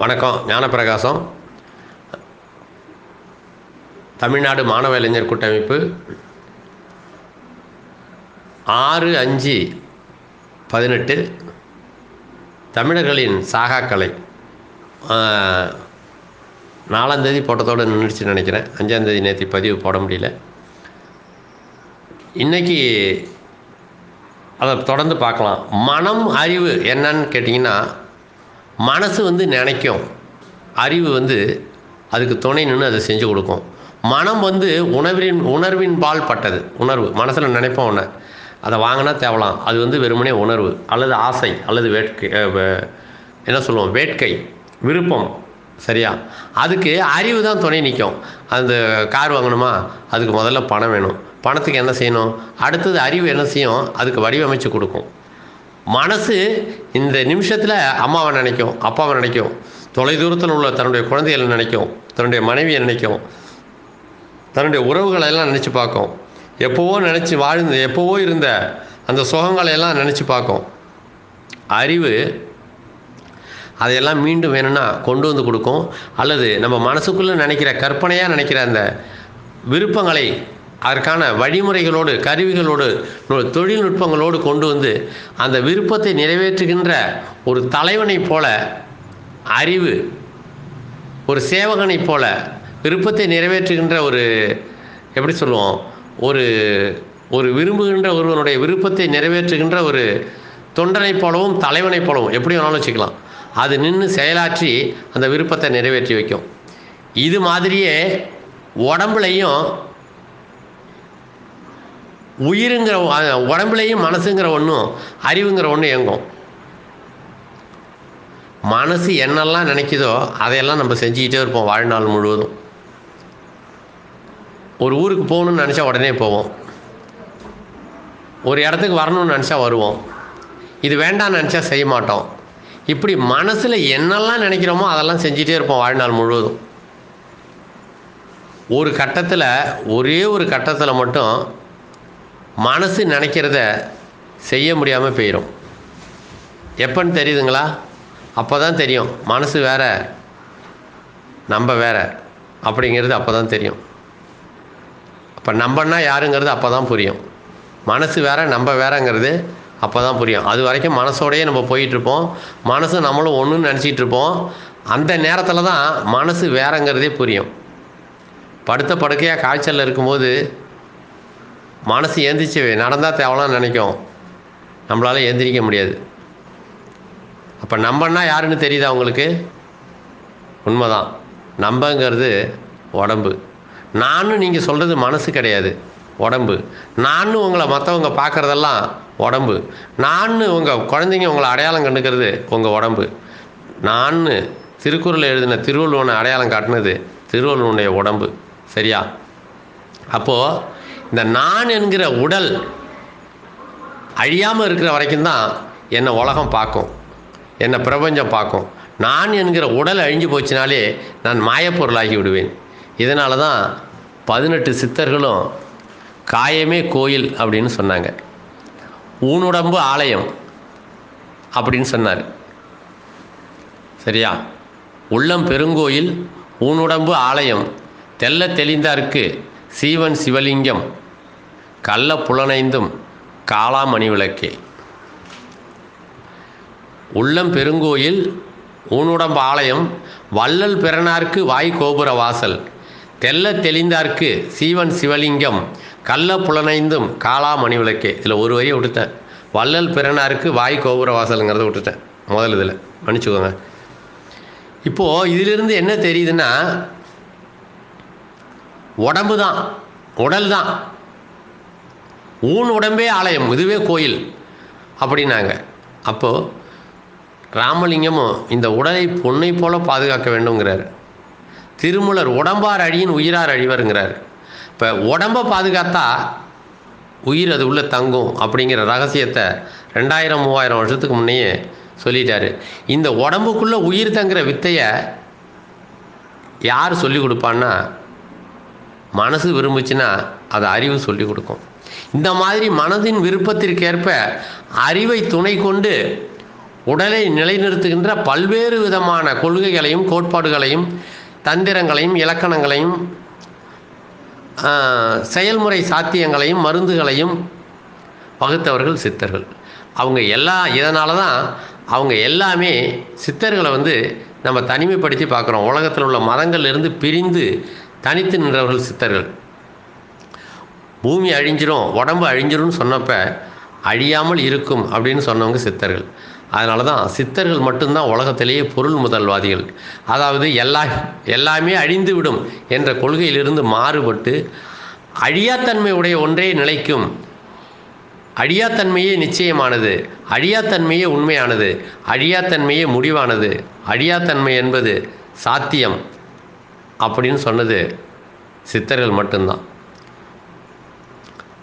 வணக்கம் ஞானப்பிரகாசம். தமிழ்நாடு மாணவ இளைஞர் கூட்டமைப்பு. ஆறு அஞ்சு பதினெட்டு. தமிழர்களின் சாகாக்கலை. நாலாந்தேதி போட்டதோடு நின்றுச்சு நினைக்கிறேன். அஞ்சாந்தேதி நேற்று பதிவு போட முடியல. இன்றைக்கி அதை தொடர்ந்து பார்க்கலாம். மனம் அறிவு என்னன்னு கேட்டிங்கன்னா மனசு வந்து நினைக்கும். அறிவு வந்து அதுக்கு துணை நின்று அதை செஞ்சு கொடுக்கும். மனம் வந்து உணர்வின் உணர்வின் பால் பட்டது. உணர்வு. மனசில் நினைப்போம் ஒன்று அதை வாங்கினா தேவலாம். அது வந்து வெறுமனே உணர்வு. அல்லது ஆசை அல்லது வேட்கை என்ன சொல்லுவோம்? வேட்கை. விருப்பம். சரியா? அதுக்கு அறிவு தான் துணை நிற்கும் அந்த கார் வாங்கணுமா? அதுக்கு முதல்ல பணம் வேணும். பணத்துக்கு என்ன செய்யணும்? அடுத்தது அறிவு என்ன செய்யும்? அதுக்கு வடிவமைச்சு கொடுக்கும். மனசு இந்த நிமிஷத்தில் அம்மாவை நினைக்கும் அப்பாவை நினைக்கும் தொலைதூரத்தில் உள்ள தன்னுடைய குழந்தைகளை நினைக்கும் தன்னுடைய மனைவியை நினைக்கும் தன்னுடைய உறவுகளை எல்லாம் நினச்சி பார்க்கும். எப்போவோ நினச்சி வாழ்ந்து எப்போவோ இருந்த அந்த சுகங்களை எல்லாம் நினச்சி பார்க்கும். அறிவு அதையெல்லாம் மீண்டும் வேணும்னா கொண்டு வந்து கொடுக்கும். அல்லது நம்ம மனசுக்குள்ளே நினைக்கிற கற்பனையாக நினைக்கிற அந்த விருப்பங்களை அதற்கான வழிமுறைகளோடு கருவிகளோடு தொழில்நுட்பங்களோடு கொண்டு வந்து அந்த விருப்பத்தை நிறைவேற்றுகின்ற ஒரு தலைவனைப் போல அறிவு ஒரு சேவகனைப் போல விருப்பத்தை நிறைவேற்றுகின்ற ஒரு எப்படி சொல்லுவோம் ஒரு ஒரு விரும்புகின்ற ஒருவனுடைய விருப்பத்தை நிறைவேற்றுகின்ற ஒரு தொண்டனைப் போலவும் தலைவனைப் போலவும் எப்படி வேணாலும் வச்சுக்கலாம். அது நின்று செயலாற்றி அந்த விருப்பத்தை நிறைவேற்றி வைக்கும். இது மாதிரியே உடம்புலையும் உயிருங்கிற உடம்புலையும் மனசுங்கிற ஒன்றும் அறிவுங்கிற ஒன்று இயங்கும் மனசு என்னெல்லாம் நினைக்குதோ அதையெல்லாம் நம்ம செஞ்சுக்கிட்டே இருப்போம் வாழ்நாள் முழுவதும். ஒரு ஊருக்கு போகணும்னு நினச்சா உடனே போவோம். ஒரு இடத்துக்கு வரணும்னு நினச்சா வருவோம். இது வேண்டாம்னு நினச்சா செய்ய மாட்டோம். இப்படி மனசில் என்னெல்லாம் நினைக்கிறோமோ அதெல்லாம் செஞ்சிட்டே இருப்போம் வாழ்நாள் முழுவதும். ஒரு கட்டத்தில் ஒரே ஒரு கட்டத்தில் மட்டும் மனசு நினைக்கிறத செய்ய முடியாமல் போயிடும் எப்போன்னு தெரியுதுங்களா? அப்போ தான் தெரியும். மனசு வேற நம்ம வேற அப்படிங்கிறது அப்போ தான் தெரியும். அப்போ நம்பன்னா யாருங்கிறது அப்போ தான் புரியும். மனசு வேற நம்ம வேறங்கிறது அப்போ தான் புரியும். அது வரைக்கும் மனசோடையே நம்ம போயிட்டுருப்போம். மனசு நம்மளும் ஒன்றுன்னு நினச்சிட்டு இருப்போம் அந்த நேரத்தில் தான் மனசு வேறங்கிறதே புரியும். படுத்த படுக்கையாக காய்ச்சலில் இருக்கும்போது மனசு ஏந்திரிச்சு நடந்தால் தேவலாம் நினைக்கும். நம்மளால் எந்திரிக்க முடியாது. அப்போ நம்பன்னா யாருன்னு தெரியுதா உங்களுக்கு? உண்மைதான். நம்பங்கிறது உடம்பு. நானும் நீங்கள் சொல்கிறது மனசு கிடையாது. உடம்பு. நானும் உங்களை மற்றவங்க பார்க்குறதெல்லாம் உடம்பு. நான் உங்கள் குழந்தைங்க உங்களை அடையாளம் கண்டுக்கிறது உங்கள் உடம்பு. நான் திருக்குறள் எழுதின திருவள்ளுவனை அடையாளம் காட்டினது திருவள்ளுவனுடைய உடம்பு. சரியா? அப்போது இந்த நான் என்கிற உடல் அழியாமல் இருக்கிற வரைக்கும் தான் என்னை உலகம் பார்க்கும் என்னை பிரபஞ்சம் பார்க்கும். நான் என்கிற உடல் அழிஞ்சு போச்சுனாலே நான் மாயப்பொருளாகி விடுவேன். இதனால தான் பதினெட்டு சித்தர்களும் காயமே கோயில் அப்படின்னு சொன்னாங்க. ஊனுடம்பு ஆலயம் அப்படின்னு சொன்னார். சரியா? உள்ளம் பெருங்கோயில் ஊனுடம்பு ஆலயம் தெல்ல தெளிந்தாருக்கு சீவன் சிவலிங்கம் கள்ள புலனைந்தும் காளாமணி விளக்கே. உள்ளம் பெருங்கோயில் ஊனுடம்பு ஆலயம் வள்ளல் பிறனார்க்கு வாய் கோபுர வாசல் தெல்ல தெளிந்தார்க்கு சீவன் சிவலிங்கம் கள்ள புலனைந்தும் காளாமணி விளக்கே. இதில் ஒரு வரியை விட்டுட்டேன். வள்ளல் பிறனாருக்கு வாய் கோபுர வாசலுங்கிறத விட்டுட்டேன். முதல் இதில். மன்னிச்சுக்கோங்க. இப்போது இதிலிருந்து என்ன தெரியுதுன்னா உடம்பு தான் உடல் தான் ஊன் உடம்பே ஆலயம் இதுவே கோயில் அப்படின்னாங்க. அப்போது ராமலிங்கமும் இந்த உடலை பொன்னை போல பாதுகாக்க வேண்டுங்கிறார் திருமலர் உடம்பார் அழியின் உயிரார் அழிவருங்கிறார். இப்போ உடம்பை பாதுகாத்தா உயிர் அது உள்ளே தங்கும் அப்படிங்கிற ரகசியத்தை ரெண்டாயிரம் மூவாயிரம் வருஷத்துக்கு முன்னையே சொல்லிட்டாரு. இந்த உடம்புக்குள்ளே உயிர் தங்குற வித்தையை யார் சொல்லி கொடுப்பான்னா மனசு விரும்புச்சுன்னா அதை அறிவு சொல்லி கொடுக்கும். இந்த மாதிரி மனதின் விருப்பத்திற்கேற்ப அறிவை துணை கொண்டு உடலை நிலைநிறுத்துகின்ற பல்வேறு விதமான கொள்கைகளையும் கோட்பாடுகளையும் தந்திரங்களையும் இலக்கணங்களையும் செயல்முறை சாத்தியங்களையும் மருந்துகளையும் வகுத்தவர்கள் சித்தர்கள். அவங்க எல்லா இதனால தான் அவங்க எல்லாமே சித்தர்களை வந்து நம்ம தனிமைப்படுத்தி பார்க்குறோம். உலகத்தில் உள்ள மதங்கள்லேருந்து பிரிந்து தனித்து நின்றவர்கள் சித்தர்கள். பூமி அழிஞ்சிரும் உடம்பு அழிஞ்சிரும்னு சொன்னப்ப அழியாமல் இருக்கும் அப்படின்னு சொன்னவங்க சித்தர்கள். அதனால தான் சித்தர்கள் மட்டும்தான் உலகத்திலேயே பொருள் முதல்வாதிகள். அதாவது எல்லா எல்லாமே அழிந்து விடும் என்ற கொள்கையிலிருந்து மாறுபட்டு அழியாத்தன்மை உடைய ஒன்றே நிலைக்கும். அழியாத்தன்மையே நிச்சயமானது அழியாத்தன்மையே உண்மையானது அழியாத்தன்மையே முடிவானது. அழியாத்தன்மை என்பது சாத்தியம். அப்படின்னு சொன்னது சித்தர்கள் மட்டும்தான்.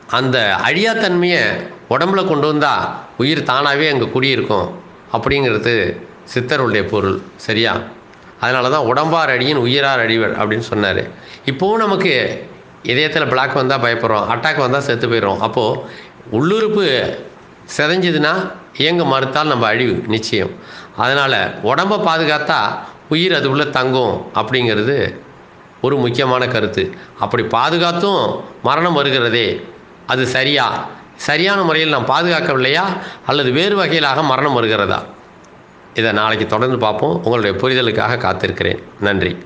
அந்த அழியாத்தன்மையை உடம்புல கொண்டு வந்தால் உயிர் தானாகவே அங்கே குடியிருக்கும் அப்படிங்கிறது சித்தருடைய பொருள் சரியா? அதனால தான் உடம்பார் அடியின் உயிரார் அடிவர் அப்படின்னு சொன்னார். இப்போவும் நமக்கு இதயத்தில் பிளாக் வந்தால் பயப்படுறோம் அட்டாக் வந்தால் செத்து போயிடும் அப்போது உள்ளுறுப்பு செதஞ்சதுன்னா இயங்க மறுத்தால் நம்ம அழிவு நிச்சயம். அதனால் உடம்பை பாதுகாத்தா உயிர் அது தங்கும் அப்படிங்கிறது ஒரு முக்கியமான கருத்து. அப்படி பாதுகாத்தும் மரணம் வருகிறதே அது சரியா? சரியான முறையில் நாம் பாதுகாக்கவில்லையா? அல்லது வேறு வகையிலாக மரணம் வருகிறதா? இதை நாளைக்கு தொடர்ந்து பார்ப்போம். உங்களுடைய புரிதலுக்காக காத்திருக்கிறேன். நன்றி.